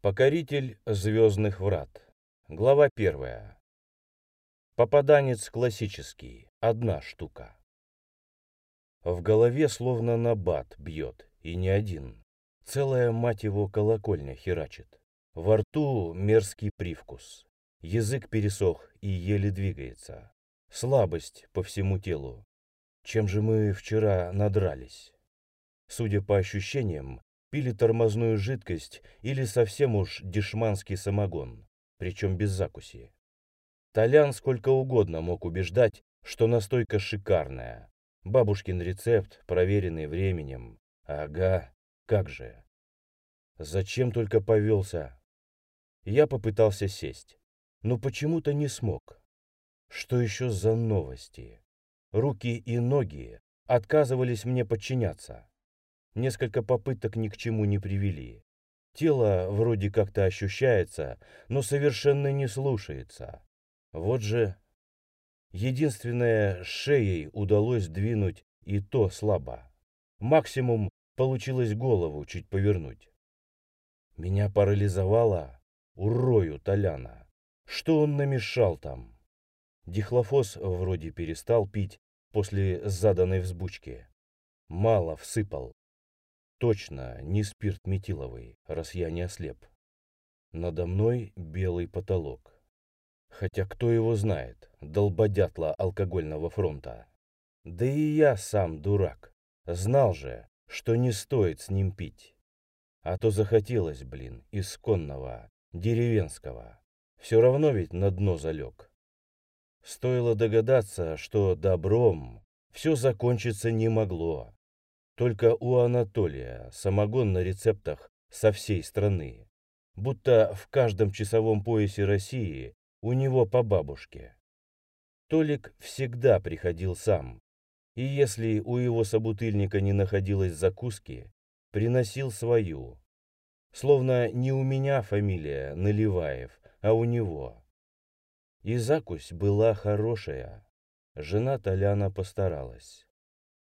Покоритель звездных врат. Глава первая. Попаданец классический. Одна штука. В голове словно набат бьет, и не один. Целая мать его колокольня херачит. Во рту мерзкий привкус. Язык пересох и еле двигается. Слабость по всему телу. Чем же мы вчера надрались? Судя по ощущениям, пили тормозную жидкость или совсем уж дешманский самогон, причем без закуси. Толян сколько угодно мог убеждать, что настойка шикарная. Бабушкин рецепт, проверенный временем. Ага, как же. Зачем только повелся? Я попытался сесть, но почему-то не смог. Что еще за новости? Руки и ноги отказывались мне подчиняться. Несколько попыток ни к чему не привели. Тело вроде как-то ощущается, но совершенно не слушается. Вот же... Единственное, шеей удалось двинуть, и то слабо. Максимум получилось голову чуть повернуть. Меня парализовало урою Толяна. Что он намешал там? Дихлофос вроде перестал пить после заданной взбучки. Мало всыпал. Точно не спирт метиловый, раз я не ослеп. Надо мной белый потолок. Хотя кто его знает, долбодятла алкогольного фронта. Да и я сам дурак. Знал же, что не стоит с ним пить. А то захотелось, блин, исконного, деревенского. Все равно ведь на дно залег. Стоило догадаться, что добром все закончиться не могло. Только у Анатолия самогон на рецептах со всей страны. Будто в каждом часовом поясе России у него по бабушке. Толик всегда приходил сам, и если у его собутыльника не находилось закуски, приносил свою. Словно не у меня фамилия Наливаев, а у него. И закусь была хорошая. Жена Толяна постаралась.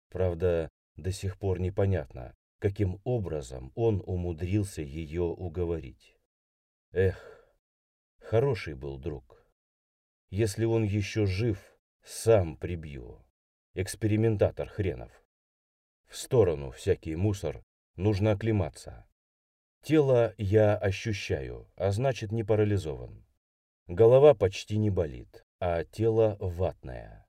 Правда, до сих пор непонятно, каким образом он умудрился ее уговорить. Эх, хороший был друг. Если он еще жив, сам прибью. Экспериментатор хренов. В сторону всякий мусор, нужно оклематься. Тело я ощущаю, а значит не парализован. Голова почти не болит, а тело ватное.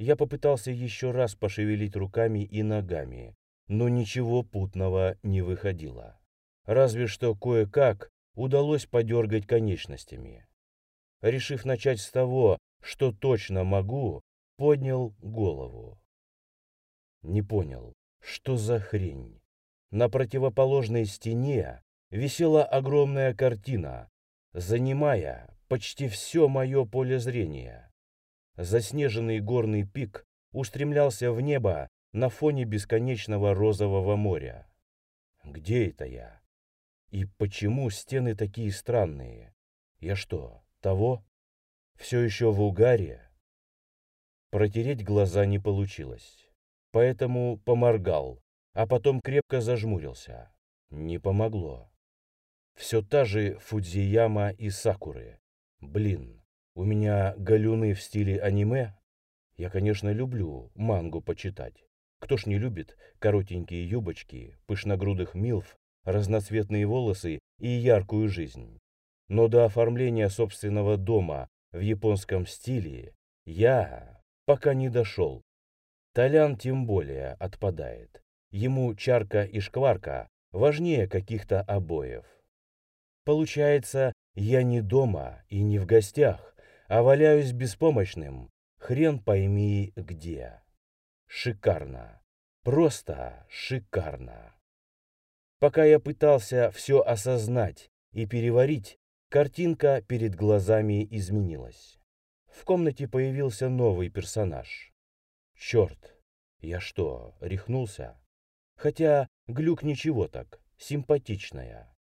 Я попытался еще раз пошевелить руками и ногами, но ничего путного не выходило. Разве что кое-как удалось подергать конечностями. Решив начать с того, что точно могу, поднял голову. Не понял, что за хрень. На противоположной стене висела огромная картина, занимая почти все мое поле зрения. Заснеженный горный пик устремлялся в небо на фоне бесконечного розового моря. Где это я? И почему стены такие странные? Я что, того? Все еще в угаре? Протереть глаза не получилось, поэтому поморгал, а потом крепко зажмурился. Не помогло. Все та же Фудзияма и Сакуры. Блин, у меня галюны в стиле аниме. Я, конечно, люблю мангу почитать. Кто ж не любит коротенькие юбочки, пышногрудых милф, разноцветные волосы и яркую жизнь. Но до оформления собственного дома в японском стиле я пока не дошел. Толян тем более отпадает. Ему чарка и шкварка важнее каких-то обоев. Получается, я не дома и не в гостях, а валяюсь беспомощным, хрен пойми где. Шикарно. Просто шикарно. Пока я пытался все осознать и переварить, картинка перед глазами изменилась. В комнате появился новый персонаж. Черт, я что, рехнулся? Хотя глюк ничего так, симпатичная.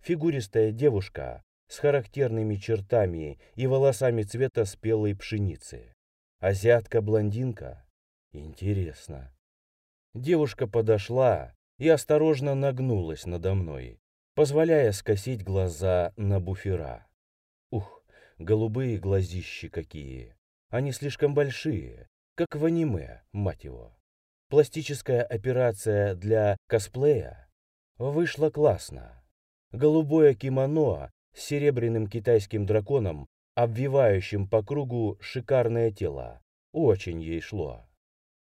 Фигуристая девушка с характерными чертами и волосами цвета спелой пшеницы. Азиатка-блондинка? Интересно. Девушка подошла и осторожно нагнулась надо мной, позволяя скосить глаза на буфера. Ух, голубые глазищи какие! Они слишком большие, как в аниме, мать его. Пластическая операция для косплея вышла классно. Голубое кимоно с серебряным китайским драконом, обвивающим по кругу шикарное тело. Очень ей шло.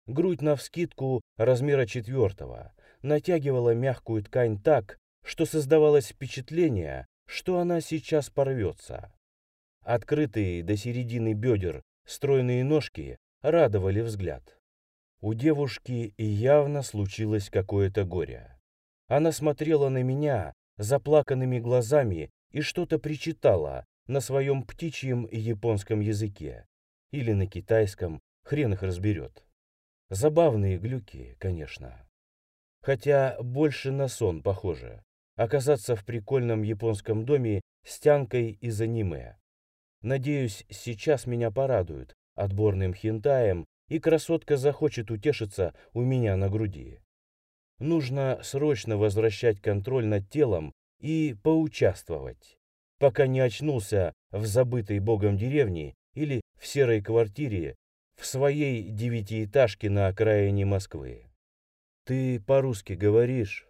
Грудь навскидку размера четвертого натягивала мягкую ткань так, что создавалось впечатление, что она сейчас порвется. Открытые до середины бедер стройные ножки радовали взгляд. У девушки явно случилось какое-то горе. Она смотрела на меня заплаканными глазами и что-то причитала на своем птичьем японском языке. Или на китайском, хрен их разберет. Забавные глюки, конечно. Хотя больше на сон похоже. Оказаться в прикольном японском доме с тянкой из аниме. Надеюсь, сейчас меня порадуют отборным хентаем и красотка захочет утешиться у меня на груди. Нужно срочно возвращать контроль над телом и поучаствовать, пока не очнулся в забытой богом деревне или в серой квартире в своей девятиэтажке на окраине Москвы. «Ты по-русски говоришь?»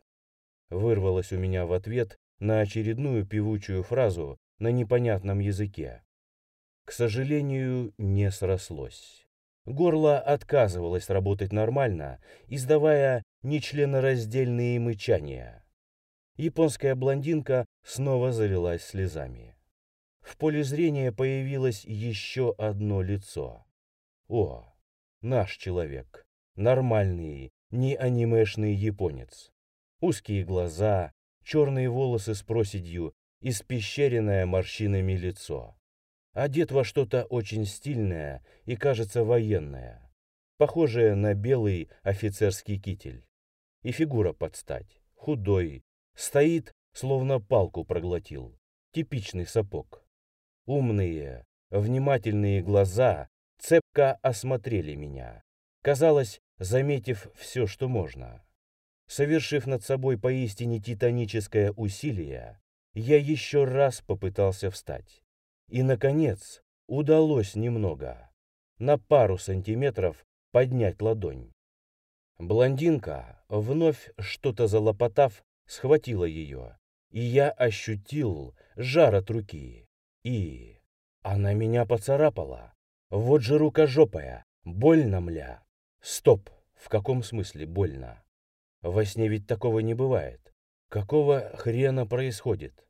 Вырвалось у меня в ответ на очередную певучую фразу на непонятном языке. К сожалению, не срослось. Горло отказывалось работать нормально, издавая нечленораздельные мычания. Японская блондинка снова залилась слезами. В поле зрения появилось еще одно лицо. О, наш человек. Нормальный, не анимешный японец. Узкие глаза, черные волосы с проседью, испещренное морщинами лицо. Одет во что-то очень стильное и, кажется, военное, похожее на белый офицерский китель. И фигура под стать, худой, стоит, словно палку проглотил. Типичный сапог. Умные, внимательные глаза цепко осмотрели меня. Казалось, заметив все, что можно. Совершив над собой поистине титаническое усилие, я еще раз попытался встать. И, наконец, удалось немного, на пару сантиметров поднять ладонь. Блондинка, вновь что-то залопотав, схватила ее, и я ощутил жар от руки. И она меня поцарапала. Вот же рука жопая, больно, мля. Стоп, в каком смысле больно? Во сне ведь такого не бывает. Какого хрена происходит?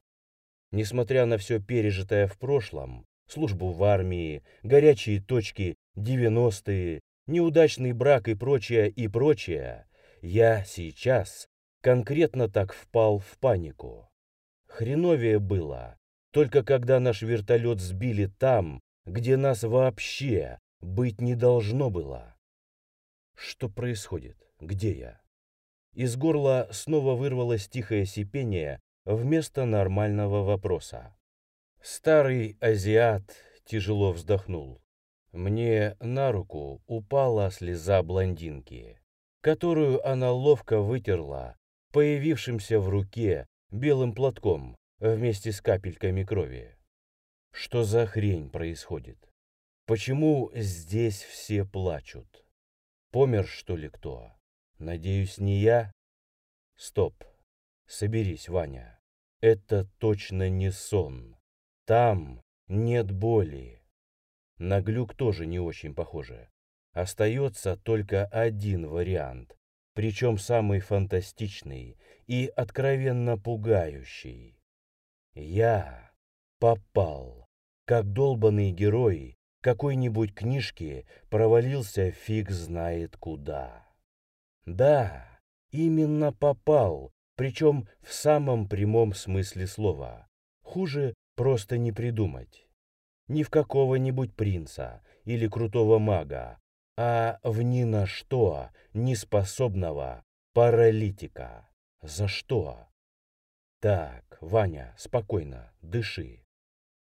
Несмотря на все пережитое в прошлом, службу в армии, горячие точки, 90-е, неудачный брак и прочее, и прочее, я сейчас конкретно так впал в панику. Хреновее было, только когда наш вертолет сбили там, где нас вообще быть не должно было. Что происходит? Где я? Из горла снова вырвалось тихое сипение, вместо нормального вопроса. Старый азиат тяжело вздохнул. Мне на руку упала слеза блондинки, которую она ловко вытерла появившимся в руке белым платком вместе с капельками крови. Что за хрень происходит? Почему здесь все плачут? Помер, что ли, кто? Надеюсь, не я? Стоп. Соберись, Ваня. Это точно не сон. Там нет боли. На глюк тоже не очень похоже. Остается только один вариант, причем самый фантастичный и откровенно пугающий. Я попал, как долбанный герой какой-нибудь книжки провалился фиг знает куда. Да, именно попал, причем в самом прямом смысле слова. Хуже просто не придумать. Не в какого-нибудь принца или крутого мага, а в ни на что неспособного паралитика. За что? Так, Ваня, спокойно, дыши.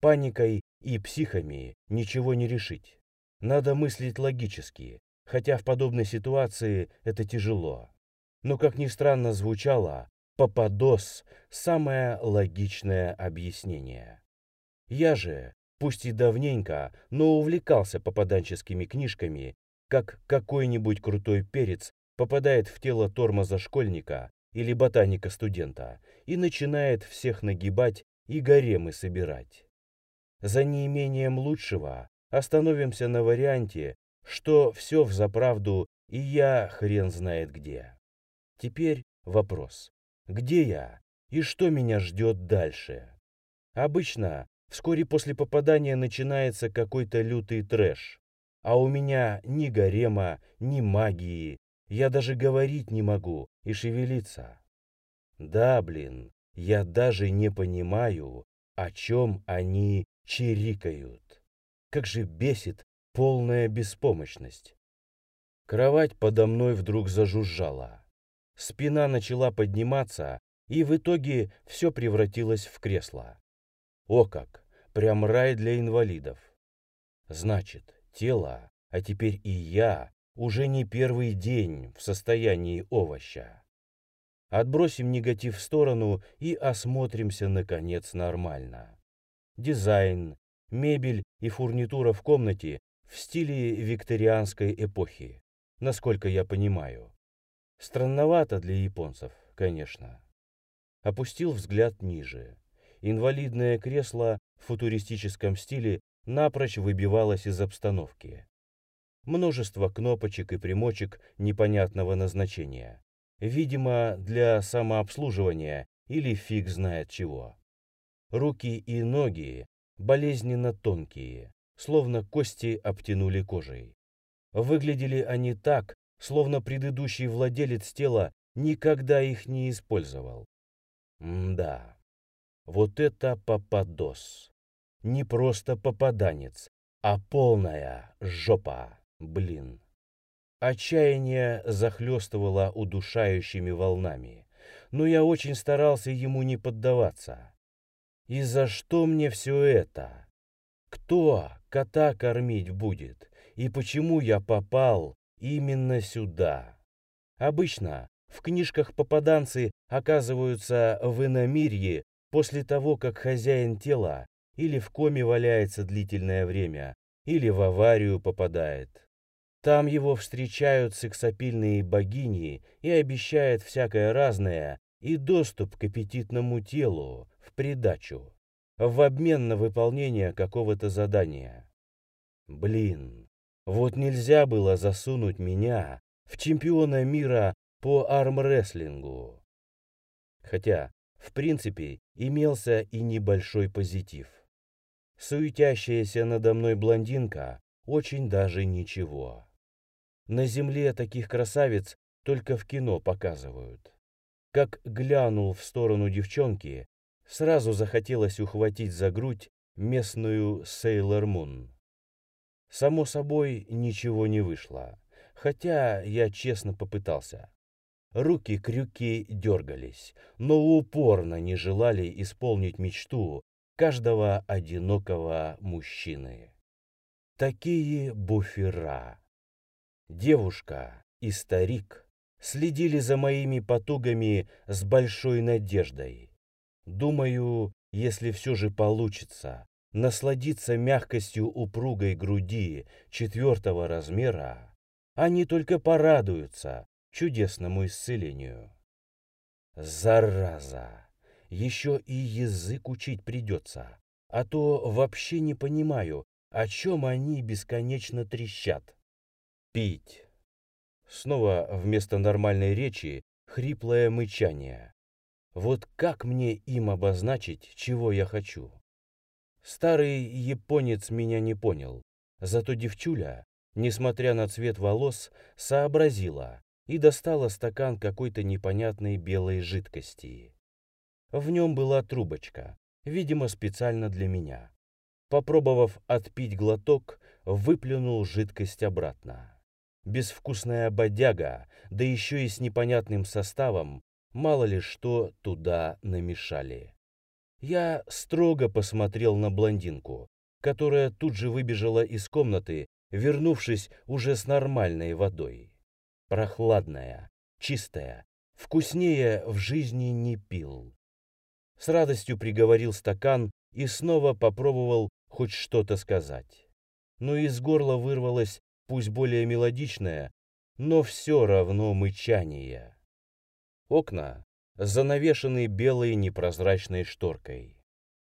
Паникой и психами ничего не решить. Надо мыслить логически, хотя в подобной ситуации это тяжело. Но, как ни странно звучало, Пападос – самое логичное объяснение. Я же, пусть и давненько, но увлекался попаданческими книжками, как какой-нибудь крутой перец попадает в тело тормоза школьника или ботаника-студента и начинает всех нагибать и гаремы собирать. За неимением лучшего остановимся на варианте, что все взаправду и я хрен знает где. Теперь вопрос. Где я? И что меня ждет дальше? Обычно вскоре после попадания начинается какой-то лютый трэш. А у меня ни гарема, ни магии. Я даже говорить не могу и шевелиться. Да, блин, я даже не понимаю, о чем они чирикают. Как же бесит полная беспомощность. Кровать подо мной вдруг зажужжала. Спина начала подниматься, и в итоге все превратилось в кресло. О как! Прям рай для инвалидов. Значит, тело, а теперь и я, уже не первый день в состоянии овоща. Отбросим негатив в сторону и осмотримся, наконец, нормально. Дизайн, мебель и фурнитура в комнате в стиле викторианской эпохи, насколько я понимаю. Странновато для японцев, конечно. Опустил взгляд ниже. Инвалидное кресло в футуристическом стиле напрочь выбивалось из обстановки. Множество кнопочек и примочек непонятного назначения. Видимо, для самообслуживания или фиг знает чего. Руки и ноги болезненно тонкие, словно кости обтянули кожей. Выглядели они так, словно предыдущий владелец тела никогда их не использовал. да, вот это попадос. Не просто попаданец, а полная жопа, блин. Отчаяние захлестывало удушающими волнами, но я очень старался ему не поддаваться. И за что мне все это? Кто кота кормить будет? И почему я попал именно сюда? Обычно в книжках попаданцы оказываются в иномирье после того, как хозяин тела или в коме валяется длительное время, или в аварию попадает. Там его встречают сексапильные богини и обещают всякое разное и доступ к аппетитному телу, в придачу, в обмен на выполнение какого-то задания. Блин, вот нельзя было засунуть меня в чемпиона мира по армрестлингу. Хотя, в принципе, имелся и небольшой позитив. Суетящаяся надо мной блондинка очень даже ничего. На земле таких красавиц только в кино показывают. Как глянул в сторону девчонки, Сразу захотелось ухватить за грудь местную Сейлор Мун. Само собой, ничего не вышло, хотя я честно попытался. Руки-крюки дергались, но упорно не желали исполнить мечту каждого одинокого мужчины. Такие буфера. Девушка и старик следили за моими потугами с большой надеждой. Думаю, если все же получится насладиться мягкостью упругой груди четвертого размера, они только порадуются чудесному исцелению. Зараза! Еще и язык учить придется, а то вообще не понимаю, о чем они бесконечно трещат. Пить. Снова вместо нормальной речи хриплое мычание. Вот как мне им обозначить, чего я хочу? Старый японец меня не понял, зато девчуля, несмотря на цвет волос, сообразила и достала стакан какой-то непонятной белой жидкости. В нем была трубочка, видимо, специально для меня. Попробовав отпить глоток, выплюнул жидкость обратно. Безвкусная бодяга, да еще и с непонятным составом, мало ли что туда намешали. Я строго посмотрел на блондинку, которая тут же выбежала из комнаты, вернувшись уже с нормальной водой. Прохладная, чистая, Вкуснее в жизни не пил. С радостью приговорил стакан и снова попробовал хоть что-то сказать. Но из горла вырвалось, пусть более мелодичное, но все равно мычание. Окна занавешены белой непрозрачной шторкой.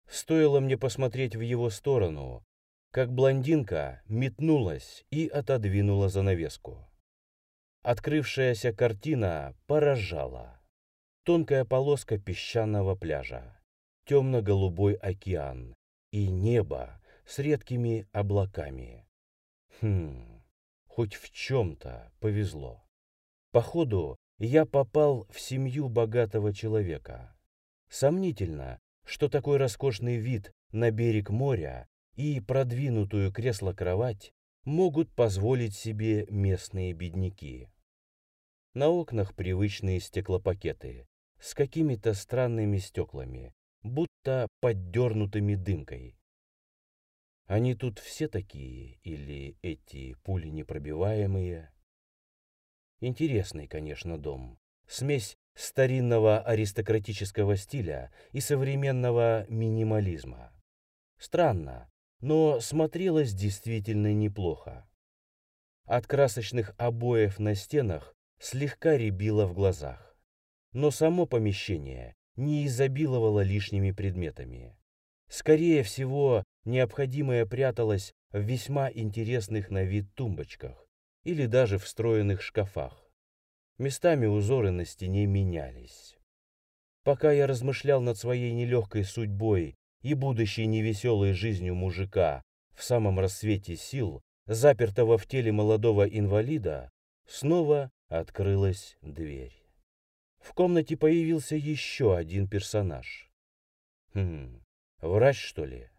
Стоило мне посмотреть в его сторону, как блондинка метнулась и отодвинула занавеску. Открывшаяся картина поражала. Тонкая полоска песчаного пляжа, темно-голубой океан и небо с редкими облаками. Хм, хоть в чем-то повезло. Походу, я попал в семью богатого человека. Сомнительно, что такой роскошный вид на берег моря и продвинутую кресло-кровать могут позволить себе местные бедняки. На окнах привычные стеклопакеты с какими-то странными стеклами, будто поддернутыми дымкой. Они тут все такие или эти пули непробиваемые? Интересный, конечно, дом. Смесь старинного аристократического стиля и современного минимализма. Странно, но смотрелось действительно неплохо. От красочных обоев на стенах слегка рябило в глазах. Но само помещение не изобиловало лишними предметами. Скорее всего, необходимое пряталось в весьма интересных на вид тумбочках, или даже встроенных шкафах. Местами узоры на стене менялись. Пока я размышлял над своей нелегкой судьбой и будущей невеселой жизнью мужика в самом рассвете сил, запертого в теле молодого инвалида, снова открылась дверь. В комнате появился еще один персонаж. Хм, врач, что ли?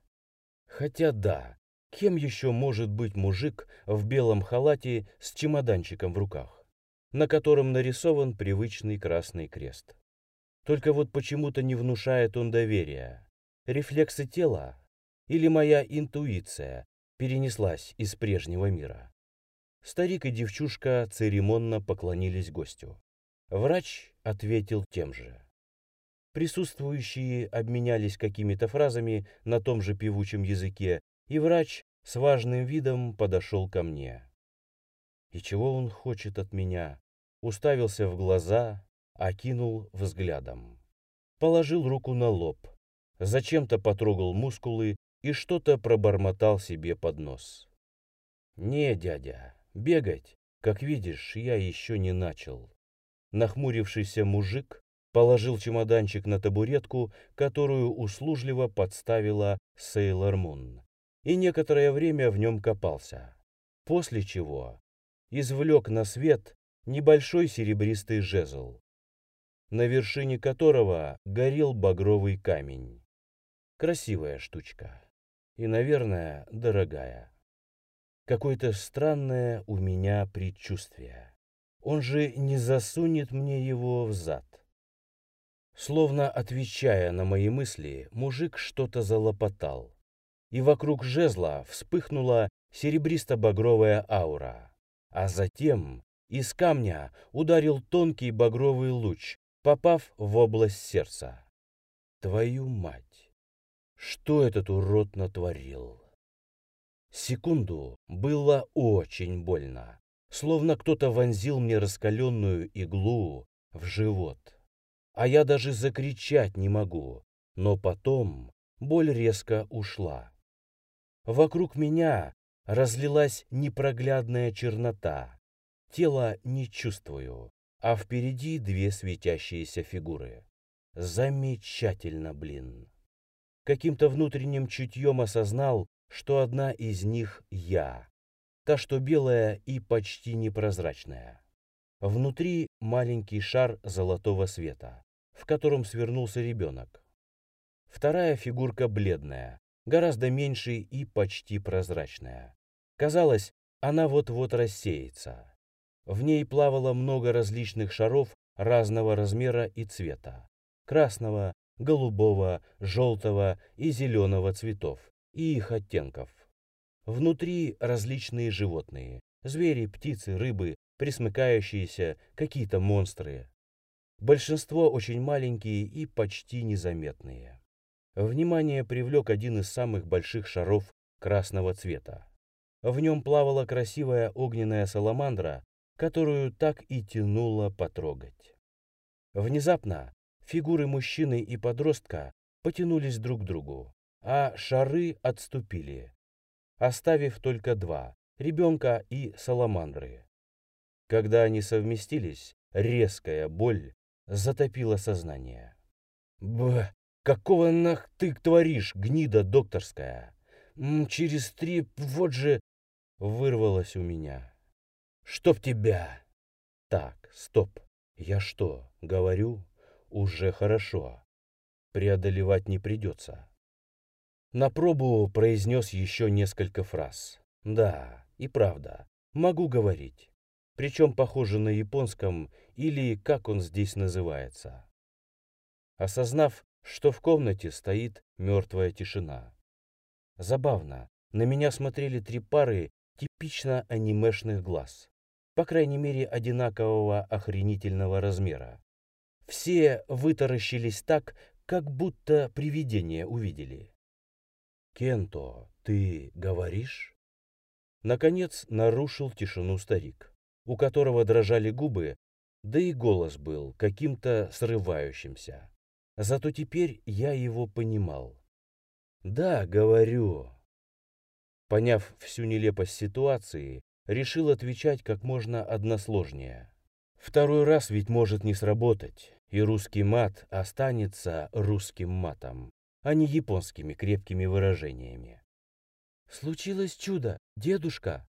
Хотя да, Кем еще может быть мужик в белом халате с чемоданчиком в руках, на котором нарисован привычный красный крест? Только вот почему-то не внушает он доверия. Рефлексы тела или моя интуиция перенеслась из прежнего мира? Старик и девчушка церемонно поклонились гостю. Врач ответил тем же. Присутствующие обменялись какими-то фразами на том же певучем языке, и врач с важным видом подошел ко мне. И чего он хочет от меня? Уставился в глаза, окинул взглядом. Положил руку на лоб, зачем-то потрогал мускулы и что-то пробормотал себе под нос. «Не, дядя, бегать, как видишь, я еще не начал». Нахмурившийся мужик положил чемоданчик на табуретку, которую услужливо подставила Сейлор Мун и некоторое время в нем копался, после чего извлек на свет небольшой серебристый жезл, на вершине которого горел багровый камень. Красивая штучка и, наверное, дорогая. Какое-то странное у меня предчувствие. Он же не засунет мне его в зад. Словно отвечая на мои мысли, мужик что-то залопотал и вокруг жезла вспыхнула серебристо-багровая аура. А затем из камня ударил тонкий багровый луч, попав в область сердца. Твою мать! Что этот урод натворил? Секунду было очень больно, словно кто-то вонзил мне раскаленную иглу в живот. А я даже закричать не могу, но потом боль резко ушла. Вокруг меня разлилась непроглядная чернота. Тело не чувствую, а впереди две светящиеся фигуры. Замечательно, блин. Каким-то внутренним чутьем осознал, что одна из них я. Та, что белая и почти непрозрачная. Внутри маленький шар золотого света, в котором свернулся ребенок. Вторая фигурка бледная, гораздо меньше и почти прозрачная. Казалось, она вот-вот рассеется. В ней плавало много различных шаров разного размера и цвета. Красного, голубого, желтого и зеленого цветов и их оттенков. Внутри различные животные. Звери, птицы, рыбы, присмыкающиеся, какие-то монстры. большинство очень маленькие и почти незаметные. Внимание привлек один из самых больших шаров красного цвета. В нем плавала красивая огненная саламандра, которую так и тянуло потрогать. Внезапно фигуры мужчины и подростка потянулись друг к другу, а шары отступили, оставив только два – ребенка и саламандры. Когда они совместились, резкая боль затопила сознание. «Б, какого нах ты творишь, гнида докторская? М, через три, вот же...» Вырвалось у меня. «Чтоб тебя!» «Так, стоп. Я что, говорю? Уже хорошо. Преодолевать не придется. На пробу произнес еще несколько фраз. Да, и правда, могу говорить. Причем похоже на японском или как он здесь называется. Осознав, что в комнате стоит мертвая тишина. Забавно, на меня смотрели три пары типично анимешных глаз. По крайней мере, одинакового охренительного размера. Все вытаращились так, как будто привидение увидели. «Кенто, ты говоришь?» Наконец нарушил тишину старик, у которого дрожали губы, да и голос был каким-то срывающимся. Зато теперь я его понимал. «Да, говорю». Поняв всю нелепость ситуации, решил отвечать как можно односложнее. Второй раз ведь может не сработать, и русский мат останется русским матом а не японскими крепкими выражениями. «Случилось чудо, дедушка!»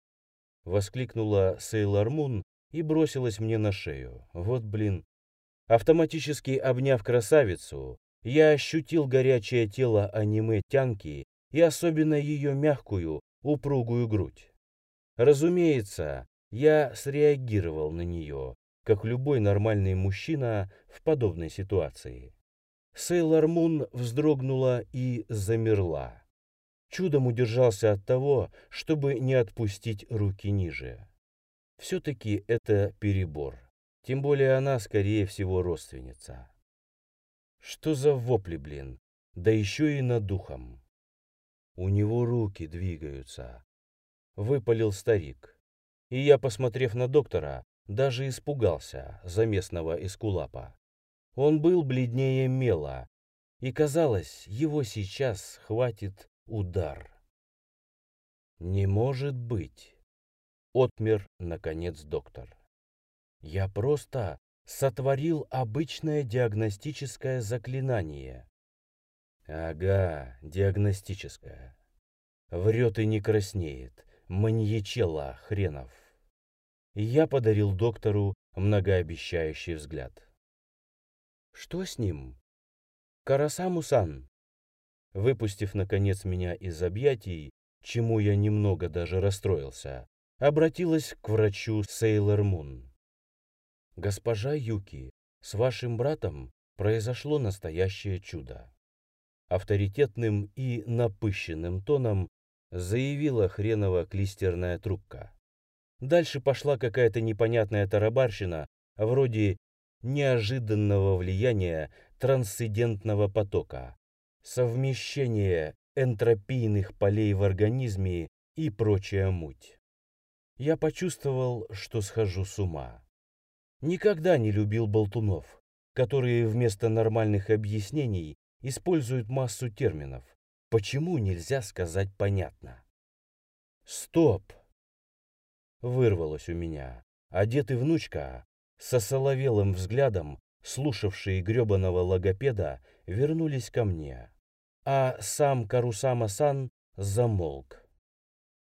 Воскликнула Сейлор Мун и бросилась мне на шею. Вот блин. Автоматически обняв красавицу, я ощутил горячее тело аниме-тянки и особенно ее мягкую, упругую грудь. Разумеется, я среагировал на нее, как любой нормальный мужчина в подобной ситуации. Сейлор Мун вздрогнула и замерла. Чудом удержался от того, чтобы не отпустить руки ниже. Все-таки это перебор. Тем более она, скорее всего, родственница. Что за вопли, блин? Да еще и над духом. У него руки двигаются. Выпалил старик. И я, посмотрев на доктора, даже испугался за местного эскулапа. Он был бледнее мела, и казалось, его сейчас хватит удар. «Не может быть!» — отмер, наконец, доктор. «Я просто сотворил обычное диагностическое заклинание». «Ага, диагностическое. Врет и не краснеет. Маньячела хренов». Я подарил доктору многообещающий взгляд. Что с ним? Карасаму-сан. Выпустив, наконец, меня из объятий, чему я немного даже расстроился, обратилась к врачу Сейлор Мун. «Госпожа Юки, с вашим братом произошло настоящее чудо». Авторитетным и напыщенным тоном заявила хренова клистерная трубка. Дальше пошла какая-то непонятная тарабарщина, вроде неожиданного влияния трансцендентного потока, совмещение энтропийных полей в организме и прочая муть. Я почувствовал, что схожу с ума. Никогда не любил болтунов, которые вместо нормальных объяснений используют массу терминов. Почему нельзя сказать понятно? «Стоп!» Вырвалось у меня. Одетый внучка со соловелым взглядом, слушавшие гребаного логопеда, вернулись ко мне. А сам Карусама-сан замолк.